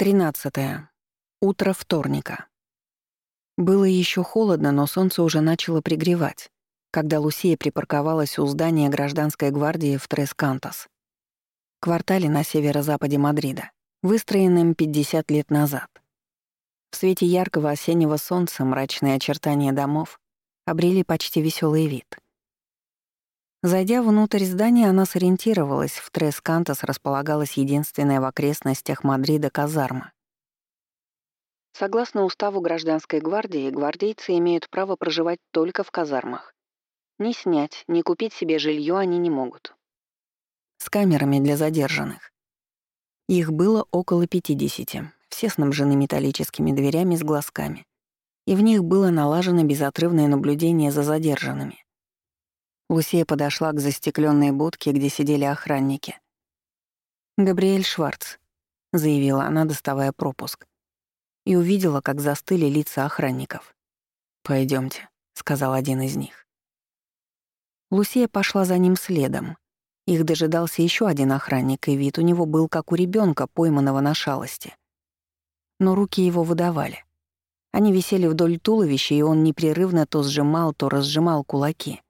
13. Утро вторника. Было еще холодно, но солнце уже начало пригревать, когда Лусия припарковалась у здания гражданской гвардии в Трескантос, квартале на северо-западе Мадрида, выстроенном 50 лет назад. В свете яркого осеннего солнца мрачные очертания домов обрели почти веселый вид. Зайдя внутрь здания, она сориентировалась, в Трескантос располагалась единственная в окрестностях Мадрида казарма. Согласно уставу гражданской гвардии, гвардейцы имеют право проживать только в казармах. Ни снять, ни купить себе жилье они не могут. С камерами для задержанных. Их было около 50, все снабжены металлическими дверями с глазками. И в них было налажено безотрывное наблюдение за задержанными. Лусия подошла к застекленной будке, где сидели охранники. «Габриэль Шварц», — заявила она, доставая пропуск. И увидела, как застыли лица охранников. Пойдемте, сказал один из них. Лусия пошла за ним следом. Их дожидался еще один охранник, и вид у него был как у ребенка, пойманного на шалости. Но руки его выдавали. Они висели вдоль туловища, и он непрерывно то сжимал, то разжимал кулаки —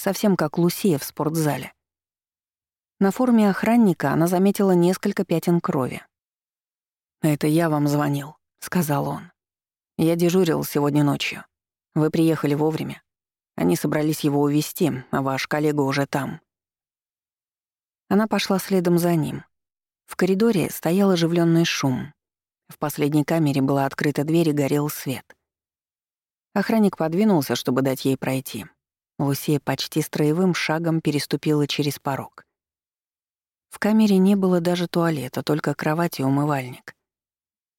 совсем как Лусия в спортзале. На форме охранника она заметила несколько пятен крови. «Это я вам звонил», — сказал он. «Я дежурил сегодня ночью. Вы приехали вовремя. Они собрались его увезти, а ваш коллега уже там». Она пошла следом за ним. В коридоре стоял оживленный шум. В последней камере была открыта дверь и горел свет. Охранник подвинулся, чтобы дать ей пройти. Лусия почти строевым шагом переступила через порог. В камере не было даже туалета, только кровать и умывальник.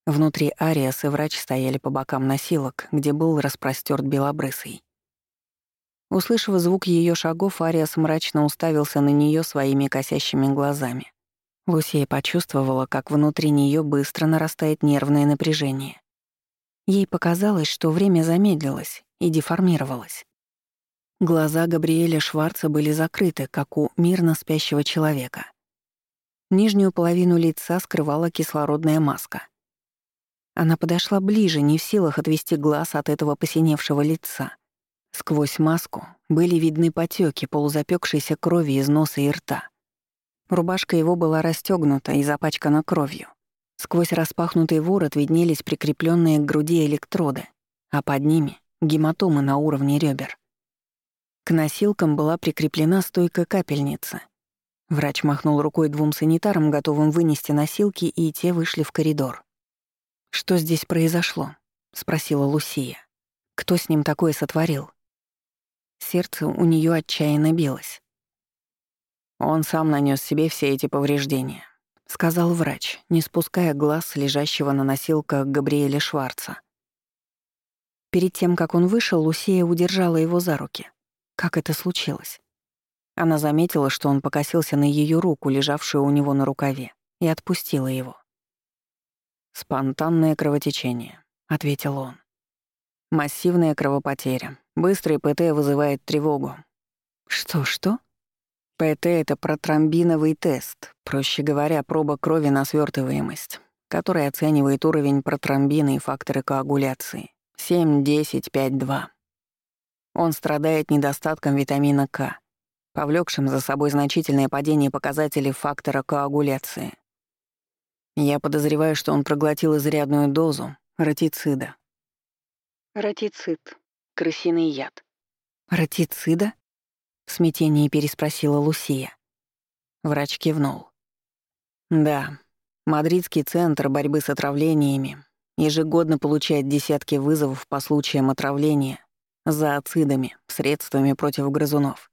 Внутри Ариас и врач стояли по бокам носилок, где был распростёрт белобрысый. Услышав звук ее шагов, Ариас мрачно уставился на нее своими косящими глазами. Лусия почувствовала, как внутри нее быстро нарастает нервное напряжение. Ей показалось, что время замедлилось и деформировалось. Глаза Габриэля Шварца были закрыты, как у мирно спящего человека. Нижнюю половину лица скрывала кислородная маска. Она подошла ближе, не в силах отвести глаз от этого посиневшего лица. Сквозь маску были видны потеки полузапекшейся крови из носа и рта. Рубашка его была расстегнута и запачкана кровью. Сквозь распахнутый ворот виднелись прикрепленные к груди электроды, а под ними — гематомы на уровне ребер. К носилкам была прикреплена стойка капельницы. Врач махнул рукой двум санитарам, готовым вынести носилки, и те вышли в коридор. «Что здесь произошло?» — спросила Лусия. «Кто с ним такое сотворил?» Сердце у нее отчаянно билось. «Он сам нанес себе все эти повреждения», — сказал врач, не спуская глаз лежащего на носилках Габриэля Шварца. Перед тем, как он вышел, Лусия удержала его за руки. Как это случилось? Она заметила, что он покосился на ее руку, лежавшую у него на рукаве, и отпустила его. «Спонтанное кровотечение», — ответил он. «Массивная кровопотеря. Быстрый ПТ вызывает тревогу». «Что-что?» ПТ — это протромбиновый тест, проще говоря, проба крови на свертываемость, который оценивает уровень протромбина и факторы коагуляции. 7, 10, 5, 2. Он страдает недостатком витамина К, повлекшим за собой значительное падение показателей фактора коагуляции. Я подозреваю, что он проглотил изрядную дозу ратицида. Ратицид. Крысиный яд. Ратицида? В смятении переспросила Лусия. Врач кивнул. Да, Мадридский центр борьбы с отравлениями ежегодно получает десятки вызовов по случаям отравления зооцидами, средствами против грызунов.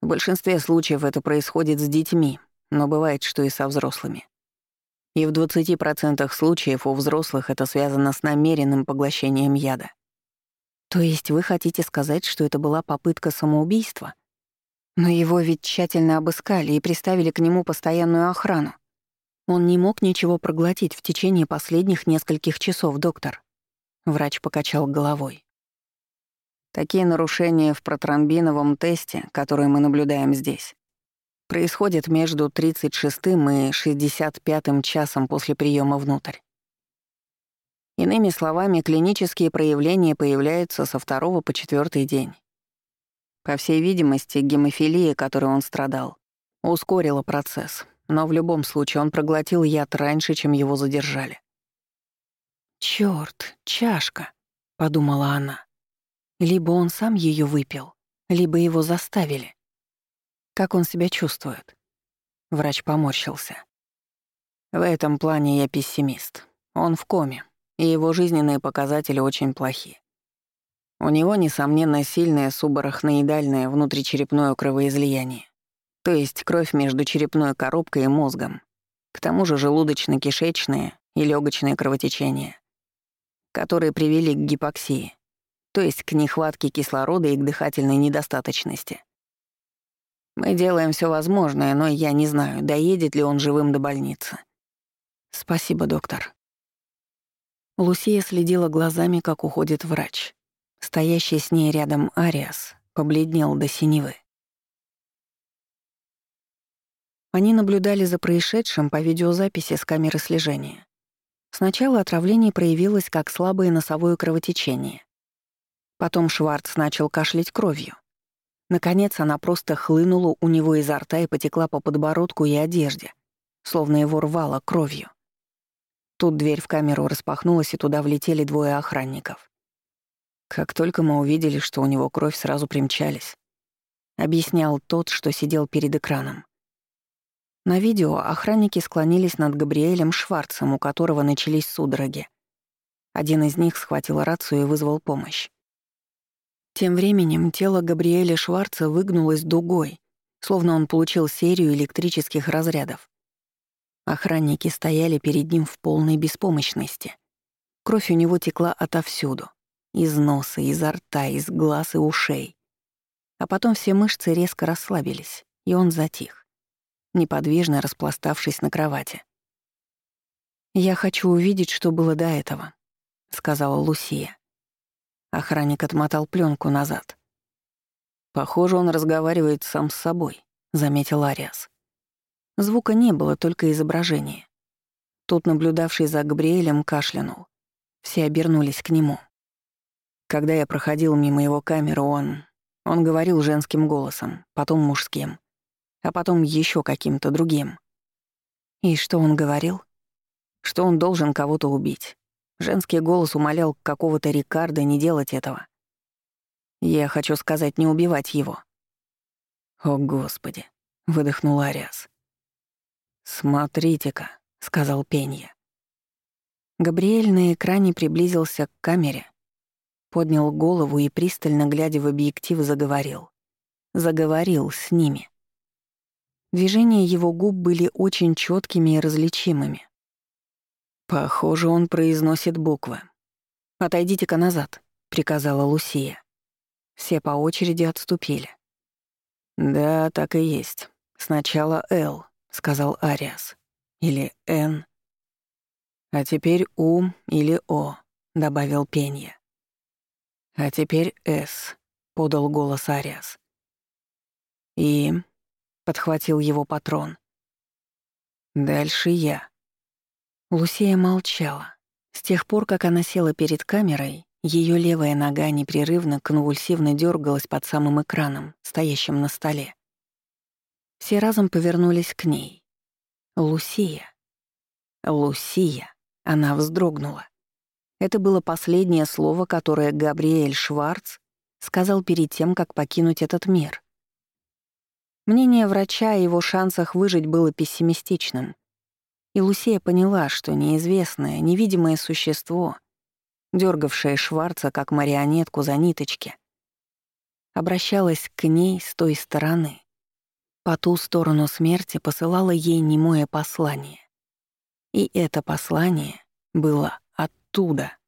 В большинстве случаев это происходит с детьми, но бывает, что и со взрослыми. И в 20% случаев у взрослых это связано с намеренным поглощением яда. То есть вы хотите сказать, что это была попытка самоубийства? Но его ведь тщательно обыскали и приставили к нему постоянную охрану. Он не мог ничего проглотить в течение последних нескольких часов, доктор. Врач покачал головой. Такие нарушения в протромбиновом тесте, которые мы наблюдаем здесь, Происходит между 36 и 65 часом после приема внутрь. Иными словами, клинические проявления появляются со второго по четвертый день. По всей видимости, гемофилия, которой он страдал, ускорила процесс, но в любом случае он проглотил яд раньше, чем его задержали. «Чёрт, чашка», — подумала она. Либо он сам ее выпил, либо его заставили. Как он себя чувствует? Врач поморщился. В этом плане я пессимист. Он в коме, и его жизненные показатели очень плохи. У него, несомненно, сильное субарахноидальное внутричерепное кровоизлияние, то есть кровь между черепной коробкой и мозгом, к тому же желудочно-кишечное и легочное кровотечение, которые привели к гипоксии, то есть к нехватке кислорода и к дыхательной недостаточности. Мы делаем все возможное, но я не знаю, доедет ли он живым до больницы. Спасибо, доктор. Лусия следила глазами, как уходит врач. Стоящий с ней рядом Ариас побледнел до синевы. Они наблюдали за происшедшим по видеозаписи с камеры слежения. Сначала отравление проявилось как слабое носовое кровотечение. Потом Шварц начал кашлять кровью. Наконец она просто хлынула у него изо рта и потекла по подбородку и одежде, словно его рвало кровью. Тут дверь в камеру распахнулась, и туда влетели двое охранников. Как только мы увидели, что у него кровь, сразу примчались. Объяснял тот, что сидел перед экраном. На видео охранники склонились над Габриэлем Шварцем, у которого начались судороги. Один из них схватил рацию и вызвал помощь. Тем временем тело Габриэля Шварца выгнулось дугой, словно он получил серию электрических разрядов. Охранники стояли перед ним в полной беспомощности. Кровь у него текла отовсюду. Из носа, изо рта, из глаз и ушей. А потом все мышцы резко расслабились, и он затих, неподвижно распластавшись на кровати. «Я хочу увидеть, что было до этого», — сказала Лусия. Охранник отмотал пленку назад. «Похоже, он разговаривает сам с собой», — заметил Ариас. Звука не было, только изображение. Тут наблюдавший за Габриэлем кашлянул. Все обернулись к нему. Когда я проходил мимо его камеры, он... Он говорил женским голосом, потом мужским, а потом еще каким-то другим. И что он говорил? Что он должен кого-то убить. Женский голос умолял какого-то Рикардо не делать этого. Я хочу сказать, не убивать его. «О, Господи!» — выдохнул Ариас. «Смотрите-ка», — сказал Пенья. Габриэль на экране приблизился к камере, поднял голову и, пристально глядя в объектив, заговорил. Заговорил с ними. Движения его губ были очень четкими и различимыми. Похоже, он произносит буквы. «Отойдите-ка назад», — приказала Лусия. Все по очереди отступили. «Да, так и есть. Сначала «Л», — сказал Ариас. «Или «Н». «А теперь «У» или «О», — добавил Пенья. «А теперь «С», — подал голос Ариас. «И», — подхватил его патрон. «Дальше я». Лусия молчала. С тех пор, как она села перед камерой, ее левая нога непрерывно конвульсивно дергалась под самым экраном, стоящим на столе. Все разом повернулись к ней. Лусия. Лусия. Она вздрогнула. Это было последнее слово, которое Габриэль Шварц сказал перед тем, как покинуть этот мир. Мнение врача о его шансах выжить было пессимистичным. И Лусия поняла, что неизвестное, невидимое существо, дергавшее Шварца как марионетку за ниточки, обращалось к ней с той стороны. По ту сторону смерти посылало ей немое послание. И это послание было оттуда —